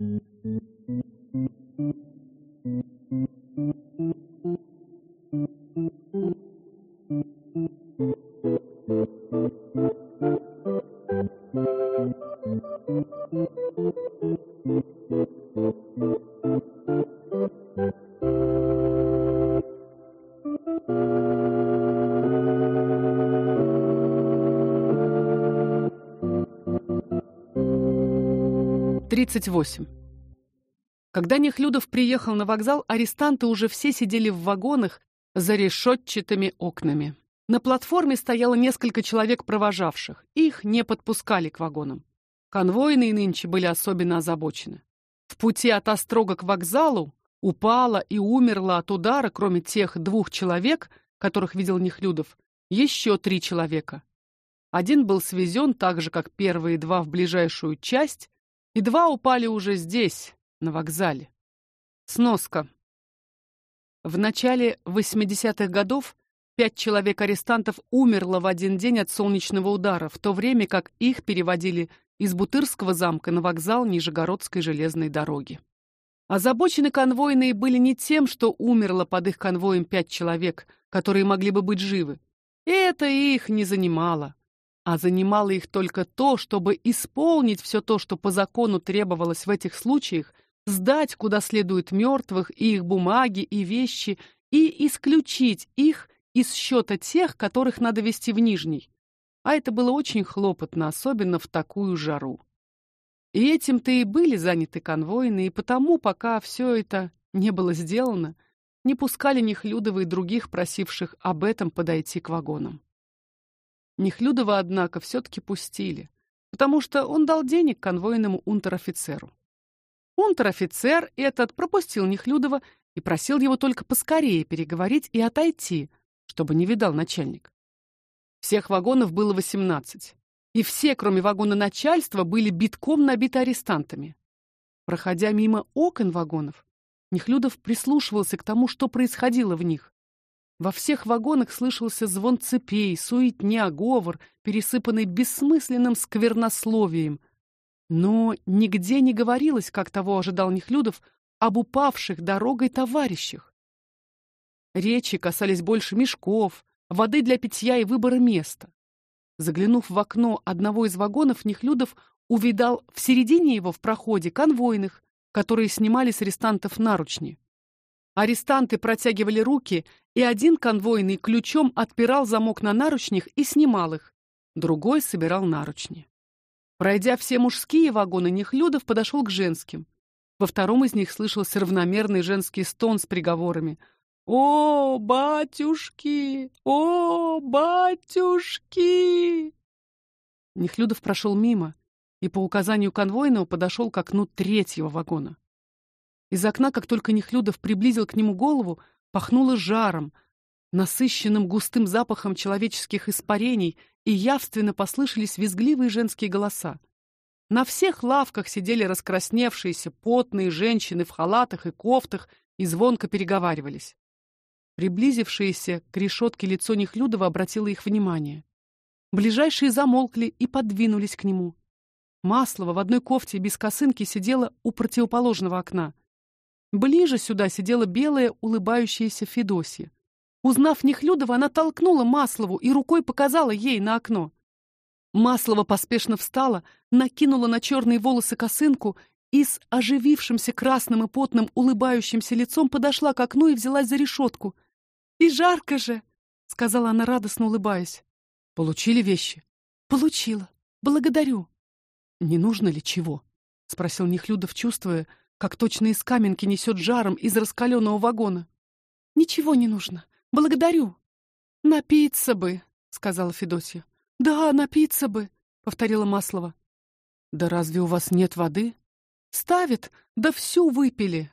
Thank you. 38. Когда Нехлюдов приехал на вокзал, арестанты уже все сидели в вагонах за решетчатыми окнами. На платформе стояло несколько человек провожавших. Их не подпускали к вагонам. Конвойные нынче были особенно озабочены. В пути от Острога к вокзалу упала и умерла от удара, кроме тех двух человек, которых видел Нехлюдов, еще три человека. Один был свезен так же, как первые два в ближайшую часть, и два упали уже здесь, на вокзале. Сноска. В начале 80-х годов пять человек арестантов умерло в один день от солнечного удара, в то время как их переводили из Бутырского замка на вокзал Нижегородской железной дороги. Озабочены конвойные были не тем, что умерло под их конвоем пять человек, которые могли бы быть живы. Это их не занимало а занимало их только то, чтобы исполнить все то, что по закону требовалось в этих случаях, сдать куда следует мертвых и их бумаги и вещи и исключить их из счета тех, которых надо вести в Нижний. А это было очень хлопотно, особенно в такую жару. И этим-то и были заняты конвойные, и потому, пока все это не было сделано, не пускали Нехлюдова и других просивших об этом подойти к вагонам. Нехлюдова, однако, все таки пустили, потому что он дал денег конвойному унтер-офицеру. Унтер-офицер этот пропустил Нехлюдова и просил его только поскорее переговорить и отойти, чтобы не видал начальник. Всех вагонов было 18, и все, кроме вагона начальства, были битком набиты арестантами. Проходя мимо окон вагонов, Нехлюдов прислушивался к тому, что происходило в них. Во всех вагонах слышался звон цепей, суетня, говор, пересыпанный бессмысленным сквернословием. Но нигде не говорилось, как того ожидал Нехлюдов, об упавших дорогой товарищах. Речи касались больше мешков, воды для питья и выбора места. Заглянув в окно одного из вагонов, Нехлюдов увидал в середине его в проходе конвойных, которые снимали с арестантов наручни. Арестанты протягивали руки, и один конвойный ключом отпирал замок на наручнях и снимал их, другой собирал наручни. Пройдя все мужские вагоны, Нехлюдов подошел к женским. Во втором из них слышался равномерный женский стон с приговорами: "О, батюшки! О, батюшки!" Нехлюдов прошел мимо и по указанию конвойного подошел к окну третьего вагона. Из окна, как только Нехлюдов приблизил к нему голову, пахнуло жаром, насыщенным густым запахом человеческих испарений, и явственно послышались визгливые женские голоса. На всех лавках сидели раскрасневшиеся, потные женщины в халатах и кофтах и звонко переговаривались. Приблизившееся к решетке лицо Нехлюдова обратило их внимание. Ближайшие замолкли и подвинулись к нему. Маслова в одной кофте без косынки сидела у противоположного окна. Ближе сюда сидела белая, улыбающаяся Федосия. Узнав Нехлюдова, она толкнула Маслову и рукой показала ей на окно. Маслова поспешно встала, накинула на черные волосы косынку и с оживившимся красным и потным улыбающимся лицом подошла к окну и взялась за решетку. «И жарко же!» — сказала она, радостно улыбаясь. «Получили вещи?» «Получила. Благодарю». «Не нужно ли чего?» — спросил Нехлюдов, чувствуя, как точно из каменки несет жаром из раскаленного вагона. Ничего не нужно. Благодарю. Напиться бы, сказала Федосия. Да, напиться бы, повторила Маслова. Да разве у вас нет воды? Ставит, да всю выпили.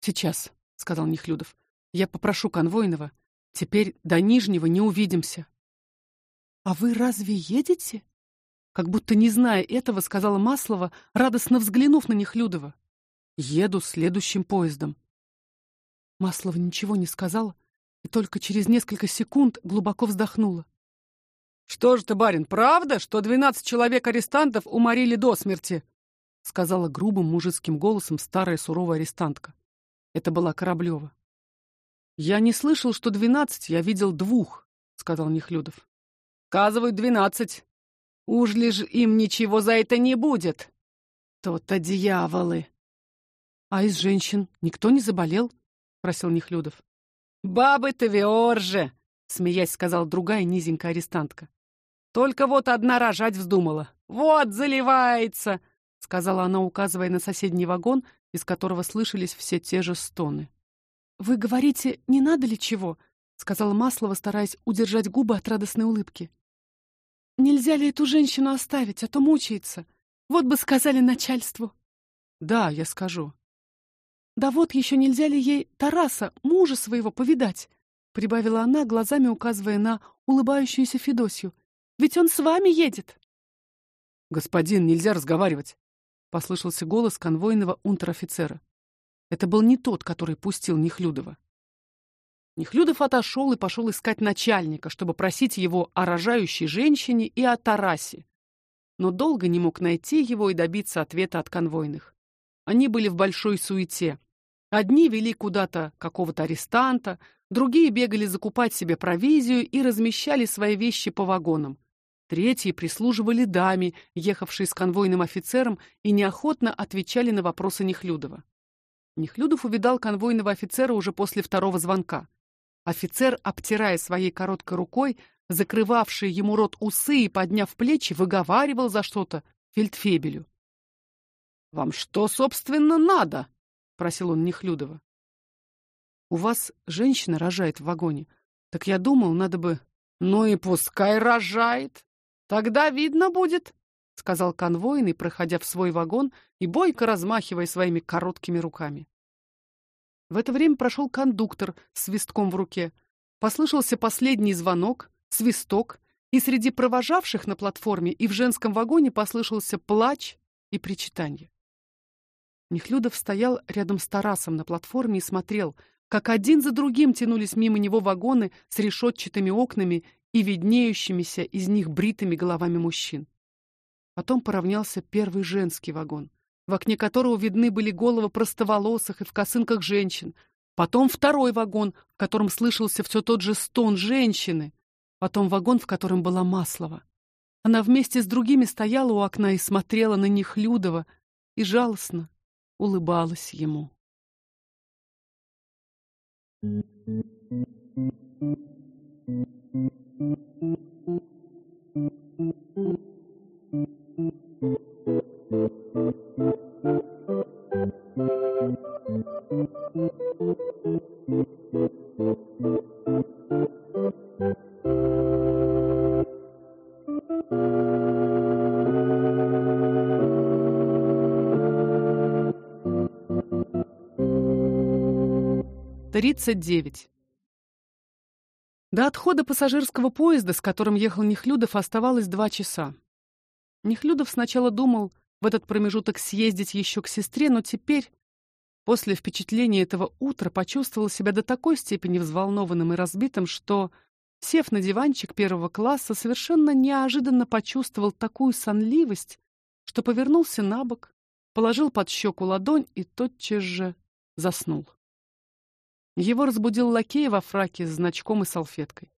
Сейчас, сказал Нехлюдов. Я попрошу конвойного. Теперь до Нижнего не увидимся. А вы разве едете? Как будто не зная этого, сказала Маслова, радостно взглянув на Нехлюдова. Еду следующим поездом. Маслова ничего не сказала и только через несколько секунд глубоко вздохнула. Что ж ты, барин, правда, что двенадцать человек арестантов уморили до смерти? сказала грубым мужицким голосом старая суровая арестантка. Это была Кораблёва. Я не слышал, что двенадцать, я видел двух, сказал Нехлюдов. Сказывают двенадцать. Уж лишь им ничего за это не будет. То-то дьяволы. А из женщин никто не заболел? спросил Нехлюдов. Бабы-то виорже, смеясь сказал другая низенькая арестантка. Только вот одна рожать вздумала. Вот заливается, сказала она, указывая на соседний вагон, из которого слышались все те же стоны. Вы говорите, не надо ли чего? сказала Маслова, стараясь удержать губы от радостной улыбки. Нельзя ли эту женщину оставить, а то мучается. Вот бы сказали начальству. Да, я скажу. Да вот еще нельзя ли ей Тараса, мужа своего, повидать? прибавила она, глазами указывая на улыбающуюся Федосью. Ведь он с вами едет. Господин, нельзя разговаривать, послышался голос конвойного унтер-офицера. Это был не тот, который пустил Нехлюдова. Нехлюдов отошел и пошел искать начальника, чтобы просить его о рожающей женщине и о Тарасе. Но долго не мог найти его и добиться ответа от конвойных. Они были в большой суете. Одни вели куда-то какого-то арестанта, другие бегали закупать себе провизию и размещали свои вещи по вагонам. Третьи прислуживали даме, ехавшей с конвойным офицером, и неохотно отвечали на вопросы Нехлюдова. Нехлюдов увидал конвойного офицера уже после второго звонка. Офицер, обтирая своей короткой рукой закрывавшие ему рот усы и подняв плечи, выговаривал за что-то фельдфебелю. Вам что, собственно, надо? Просил он Нехлюдова. У вас женщина рожает в вагоне. Так я думал, надо бы Ну и пускай рожает. Тогда видно будет, сказал конвойный, проходя в свой вагон и бойко размахивая своими короткими руками. В это время прошел кондуктор с свистком в руке. Послышался последний звонок, свисток, и среди провожавших на платформе и в женском вагоне послышался плач и причитание. Нехлюдов стоял рядом с Тарасом на платформе и смотрел, как один за другим тянулись мимо него вагоны с решетчатыми окнами и виднеющимися из них бритыми головами мужчин. Потом поравнялся первый женский вагон в окне которого видны были головы простоволосых и в косынках женщин. Потом второй вагон, в котором слышался все тот же стон женщины. Потом вагон, в котором была Маслова. Она вместе с другими стояла у окна и смотрела на них Людова и жалостно улыбалась ему. Thank you. 39. До отхода пассажирского поезда, с которым ехал Нехлюдов, оставалось два часа. Нехлюдов сначала думал в этот промежуток съездить еще к сестре, но теперь, после впечатления этого утра, почувствовал себя до такой степени взволнованным и разбитым, что, сев на диванчик первого класса, совершенно неожиданно почувствовал такую сонливость, что повернулся на бок, положил под щеку ладонь и тотчас же заснул. Его разбудил лакей во фраке с значком и салфеткой.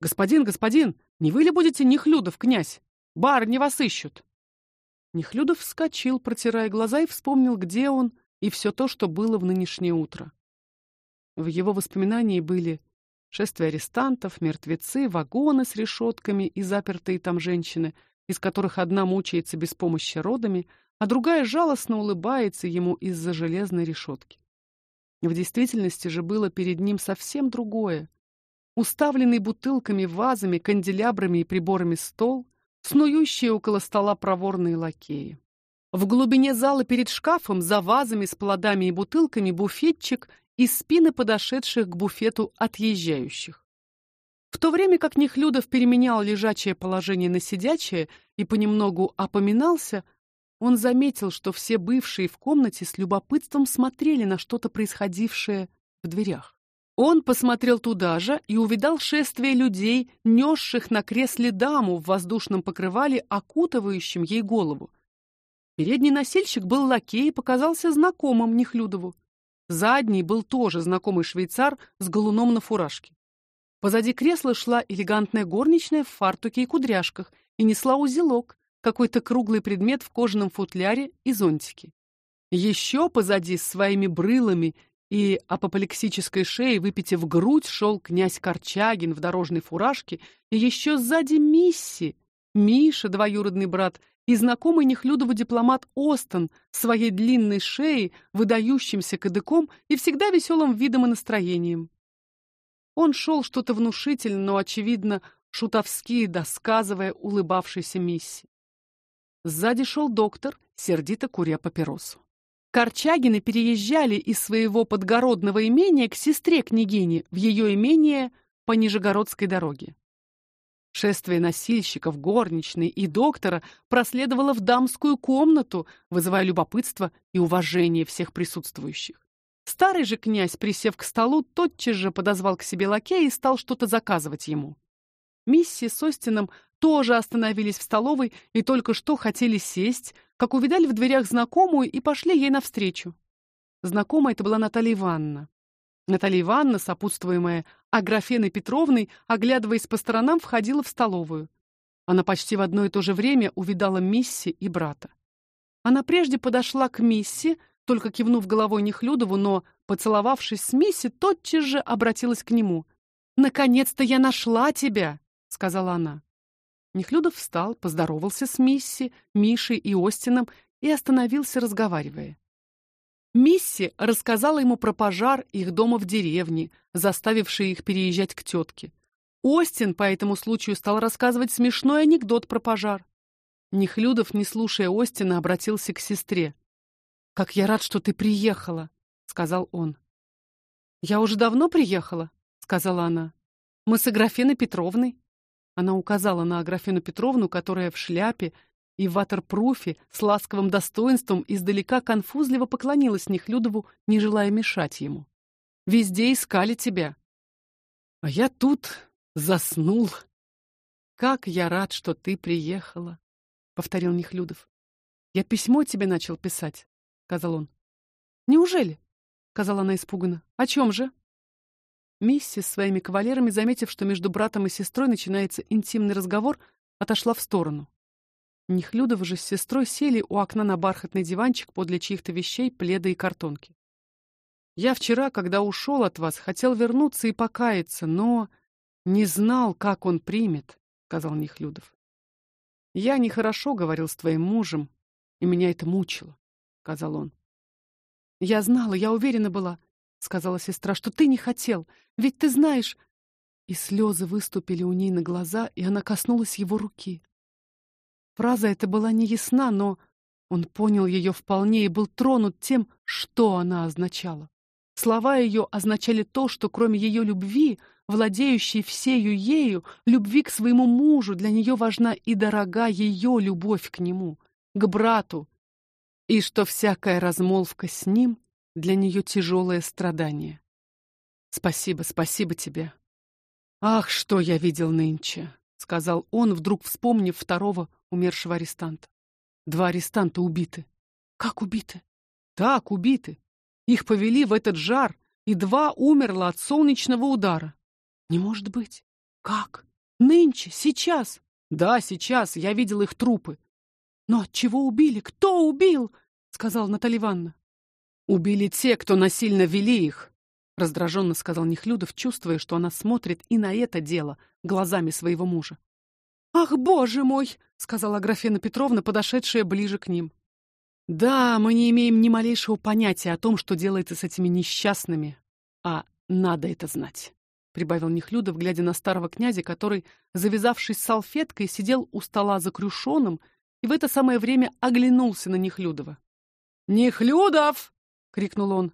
Господин, господин, не вы ли будете Нехлюдов, князь? Барыни вас ищут. Нехлюдов вскочил, протирая глаза, и вспомнил, где он, и все то, что было в нынешнее утро. В его воспоминании были шествие арестантов, мертвецы, вагоны с решетками и запертые там женщины, из которых одна мучается без помощи родами, а другая жалостно улыбается ему из-за железной решетки. В действительности же было перед ним совсем другое. Уставленный бутылками, вазами, канделябрами и приборами стол, снующие около стола проворные лакеи. В глубине зала перед шкафом за вазами с плодами и бутылками буфетчик и спины подошедших к буфету отъезжающих. В то время как Нехлюдов переменял лежачее положение на сидячее и понемногу опоминался, он заметил, что все бывшие в комнате с любопытством смотрели на что-то происходившее в дверях. Он посмотрел туда же и увидал шествие людей, несших на кресле даму в воздушном покрывале, окутывающем ей голову. Передний носильщик был лакей и показался знакомым Нехлюдову. Задний был тоже знакомый швейцар с галуном на фуражке. Позади кресла шла элегантная горничная в фартуке и кудряшках и несла узелок, какой-то круглый предмет в кожаном футляре и зонтике. Еще позади с своими брылами и апоплексической шеей, выпитив грудь, шел князь Корчагин в дорожной фуражке, и еще сзади Мисси, Миша, двоюродный брат, и знакомый Нехлюдову дипломат Остон, своей длинной шеей, выдающимся кадыком и всегда веселым видом и настроением. Он шел что-то внушительно, но очевидно шутовски досказывая улыбавшейся Мисси. Сзади шел доктор, сердито куря папиросу. Корчагины переезжали из своего подгородного имения к сестре княгини в ее имение по Нижегородской дороге. Шествие носильщиков, горничной и доктора проследовало в дамскую комнату, вызывая любопытство и уважение всех присутствующих. Старый же князь, присев к столу, тотчас же подозвал к себе лакея и стал что-то заказывать ему. Миссис с Остином тоже остановились в столовой и только что хотели сесть, как увидали в дверях знакомую и пошли ей навстречу. Знакомая это была Наталья Ивановна. Наталья Ивановна, сопутствуемая Аграфеной Петровной, оглядываясь по сторонам, входила в столовую. Она почти в одно и то же время увидала Мисси и брата. Она прежде подошла к Мисси, только кивнув головой Нехлюдову, но, поцеловавшись с Мисси, тотчас же обратилась к нему. «Наконец-то я нашла тебя!» — сказала она. Нехлюдов встал, поздоровался с Мисси, Мишей и Остином и остановился, разговаривая. Мисси рассказала ему про пожар их дома в деревне, заставивший их переезжать к тетке. Остин по этому случаю стал рассказывать смешной анекдот про пожар. Нехлюдов, не слушая Остина, обратился к сестре. Как я рад, что ты приехала, сказал он. Я уже давно приехала, сказала она. Мы с Аграфеной Петровной. Она указала на Аграфену Петровну, которая в шляпе и в ватерпруфе с ласковым достоинством издалека конфузливо поклонилась Нехлюдову, не желая мешать ему. Везде искали тебя. А я тут заснул. Как я рад, что ты приехала, повторил Нехлюдов. Я письмо тебе начал писать, сказал он. Неужели? сказала она испуганно. О чем же? Мисси с своими кавалерами, заметив, что между братом и сестрой начинается интимный разговор, отошла в сторону. Нехлюдова же с сестрой сели у окна на бархатный диванчик подле чьих-то вещей, пледа и картонки. Я вчера, когда ушел от вас, хотел вернуться и покаяться, но не знал, как он примет, сказал Нехлюдов. Я нехорошо говорил с твоим мужем, и меня это мучило, сказал он. Я знала, я уверена была, сказала сестра, что ты не хотел, ведь ты знаешь. И слезы выступили у ней на глаза, и она коснулась его руки. Фраза эта была не ясна, но он понял ее вполне и был тронут тем, что она означала. Слова ее означали то, что кроме ее любви, владеющей всею ею, любви к своему мужу, для нее важна и дорога ее любовь к нему, к брату, и что всякая размолвка с ним для нее тяжелое страдание. Спасибо, спасибо тебе. Ах, что я видел нынче, сказал он, вдруг вспомнив второго умершего арестанта. Два арестанта убиты. Как убиты? Так, убиты. Их повели в этот жар, и два умерло от солнечного удара. Не может быть. Как? Нынче, сейчас? Да, сейчас. Я видел их трупы. Но от чего убили? Кто убил? сказал Наталья Ивановна. Убили те, кто насильно вели их, раздраженно сказал Нехлюдов, чувствуя, что она смотрит и на это дело глазами своего мужа. Ах, боже мой, сказала Графина Петровна, подошедшая ближе к ним. Да, мы не имеем ни малейшего понятия о том, что делается с этими несчастными, а надо это знать, прибавил Нехлюдов, глядя на старого князя, который, завязавшись салфеткой, сидел у стола за крюшоном и в это самое время оглянулся на Нехлюдова. Нехлюдов! Крикнул он.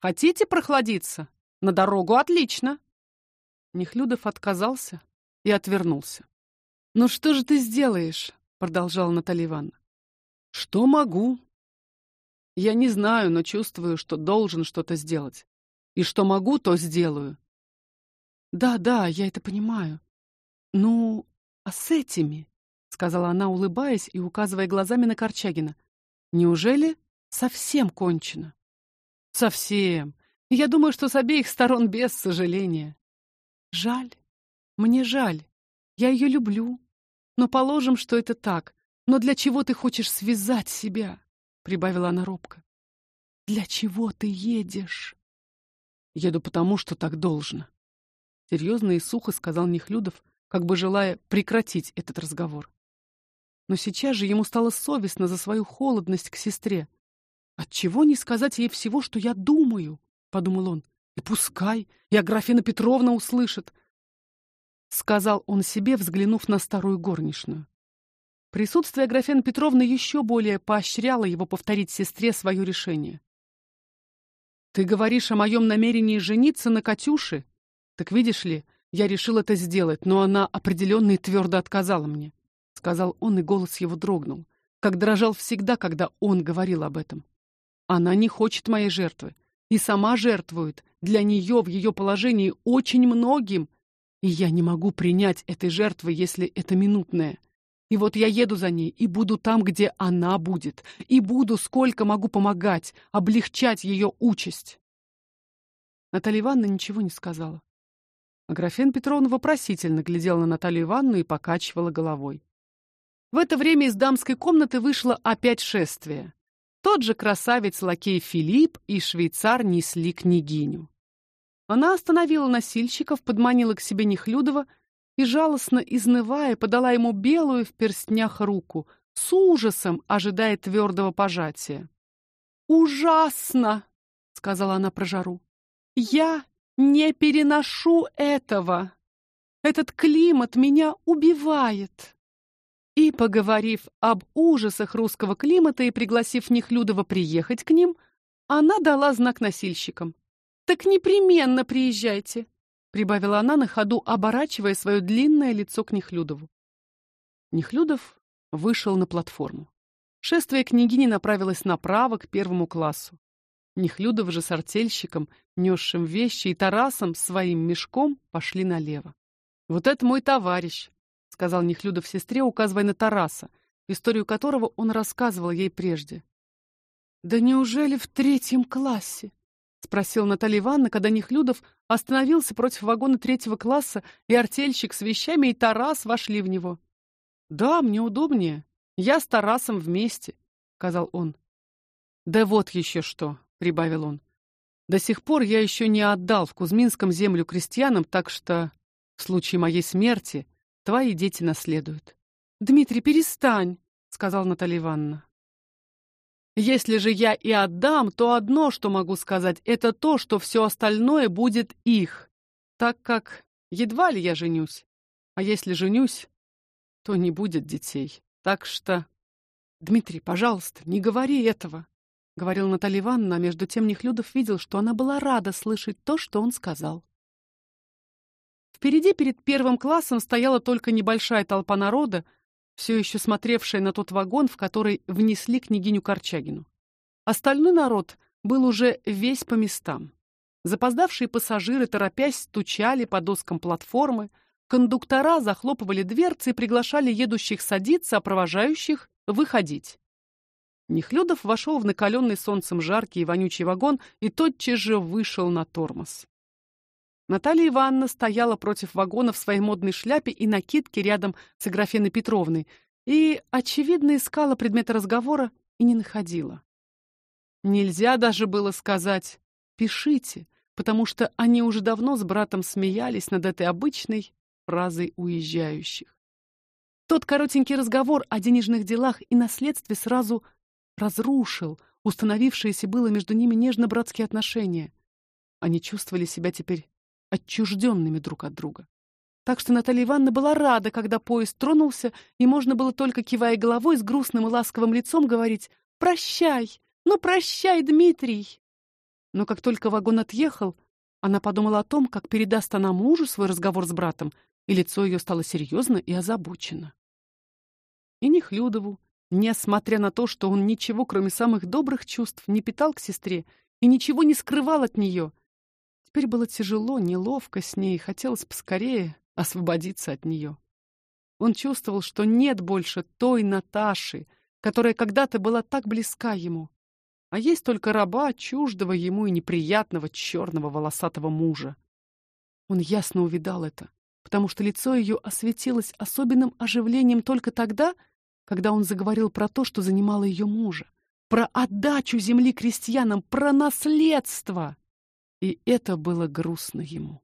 Хотите прохладиться? На дорогу отлично. Нехлюдов отказался и отвернулся. Ну что же ты сделаешь? продолжала Наталья Ивановна. Что могу? Я не знаю, но чувствую, что должен что-то сделать. И что могу, то сделаю. Да, да, я это понимаю. Ну, а с этими, сказала она, улыбаясь и указывая глазами на Корчагина. Неужели совсем кончено? Совсем. Я думаю, что с обеих сторон без сожаления. Жаль. Мне жаль. Я ее люблю. Но положим, что это так. Но для чего ты хочешь связать себя? прибавила она робко. Для чего ты едешь? Еду потому, что так должно, серьезно и сухо сказал Нехлюдов, как бы желая прекратить этот разговор. Но сейчас же ему стало совестно за свою холодность к сестре. Отчего не сказать ей всего, что я думаю, подумал он. И пускай, и Аграфена Петровна услышит, сказал он себе, взглянув на старую горничную. Присутствие Аграфены Петровны еще более поощряло его повторить сестре свое решение. Ты говоришь о моем намерении жениться на Катюше? Так видишь ли, я решил это сделать, но она определенно и твердо отказала мне, сказал он, и голос его дрогнул, как дрожал всегда, когда он говорил об этом. Она не хочет моей жертвы и сама жертвует для нее в ее положении очень многим, и я не могу принять этой жертвы, если это минутное. И вот я еду за ней и буду там, где она будет, и буду сколько могу помогать, облегчать ее участь. Наталья Ивановна ничего не сказала. А Графен Петровна вопросительно глядела на Наталью Ивановну и покачивала головой. В это время из дамской комнаты вышло опять шествие. Тот же красавец лакей Филипп и швейцар несли княгиню. Она остановила носильщиков, подманила к себе Нехлюдова и жалостно изнывая подала ему белую в перстнях руку, с ужасом ожидая твердого пожатия. Ужасно, сказала она про жару. Я не переношу этого. Этот климат меня убивает. И поговорив об ужасах русского климата и пригласив Нехлюдова приехать к ним, она дала знак носильщикам. Так непременно приезжайте прибавила она на ходу, оборачивая свое длинное лицо к Нехлюдову. Нехлюдов вышел на платформу. Шествие княгини направилось направо к первому классу. Нехлюдов же с артельщиком, несшим вещи, и Тарасом своим мешком пошли налево. Вот это мой товарищ, сказал Нехлюдов сестре, указывая на Тараса, историю которого он рассказывал ей прежде. Да неужели в третьем классе? спросила Наталья Ивановна, когда Нехлюдов остановился против вагона третьего класса, и артельщик с вещами и Тарас вошли в него. Да, мне удобнее. Я с Тарасом вместе, сказал он. Да вот еще что, прибавил он. До сих пор я еще не отдал в Кузьминском землю крестьянам, так что в случае моей смерти твои дети наследуют. Дмитрий, перестань, сказала Наталья Ивановна. Если же я и отдам, то одно, что могу сказать, это то, что все остальное будет их, так как едва ли я женюсь. А если женюсь, то не будет детей. Так что Дмитрий, пожалуйста, не говори этого, говорил Наталья Ивановна, а между тем Нехлюдов видел, что она была рада слышать то, что он сказал. Впереди перед первым классом стояла только небольшая толпа народа, все еще смотревшая на тот вагон, в который внесли княгиню Корчагину. Остальной народ был уже весь по местам. Запоздавшие пассажиры, торопясь, стучали по доскам платформы, кондуктора захлопывали дверцы и приглашали едущих садиться, а провожающих выходить. Нехлюдов вошел в накаленный солнцем жаркий и вонючий вагон и тотчас же вышел на тормоз. Наталья Ивановна стояла против вагона в своей модной шляпе и накидке рядом с Аграфеной Петровной и очевидно искала предмета разговора и не находила. Нельзя даже было сказать: "Пишите", потому что они уже давно с братом смеялись над этой обычной фразой уезжающих. Тот коротенький разговор о денежных делах и наследстве сразу разрушил установившиеся было между ними нежно-братские отношения. Они чувствовали себя теперь отчужденными друг от друга. Так что Наталья Ивановна была рада, когда поезд тронулся, и можно было только кивая головой с грустным и ласковым лицом говорить: "Прощай, ну прощай, Дмитрий". Но как только вагон отъехал, она подумала о том, как передаст она мужу свой разговор с братом, и лицо ее стало серьезно и озабочено. И Нехлюдову, несмотря на то, что он ничего, кроме самых добрых чувств, не питал к сестре и ничего не скрывал от нее, Теперь было тяжело, неловко с ней, хотелось поскорее освободиться от нее. Он чувствовал, что нет больше той Наташи, которая когда-то была так близка ему. А есть только раба, чуждого ему и неприятного черного волосатого мужа. Он ясно увидал это, потому что лицо ее осветилось особенным оживлением только тогда, когда он заговорил про то, что занимало ее мужа, про отдачу земли крестьянам, про наследство. И это было грустно ему.